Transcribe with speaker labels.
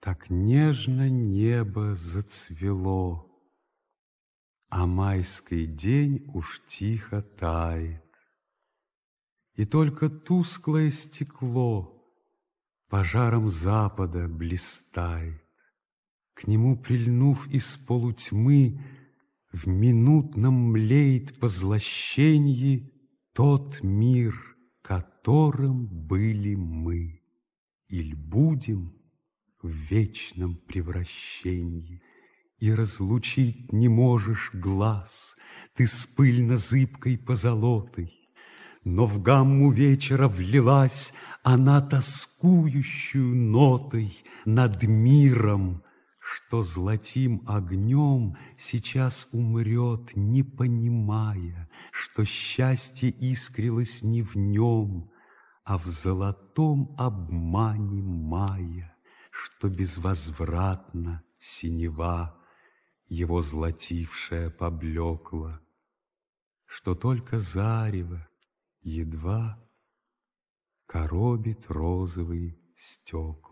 Speaker 1: Так нежно небо зацвело, А майский день уж тихо тает, И только тусклое стекло Пожаром запада блистает. К нему прильнув из полутьмы, В минутном млеет позлощенье Тот мир, которым были мы, Иль будем в вечном превращении, И разлучить не можешь глаз Ты с пыльно-зыбкой позолотой, Но в гамму вечера влилась Она тоскующую нотой Над миром, что золотим огнем Сейчас умрет, не понимая, Что счастье искрилось не в нем, А в золотом обмане мая что безвозвратно синева его золотившая поблекла, что только зарево едва коробит розовые стекла.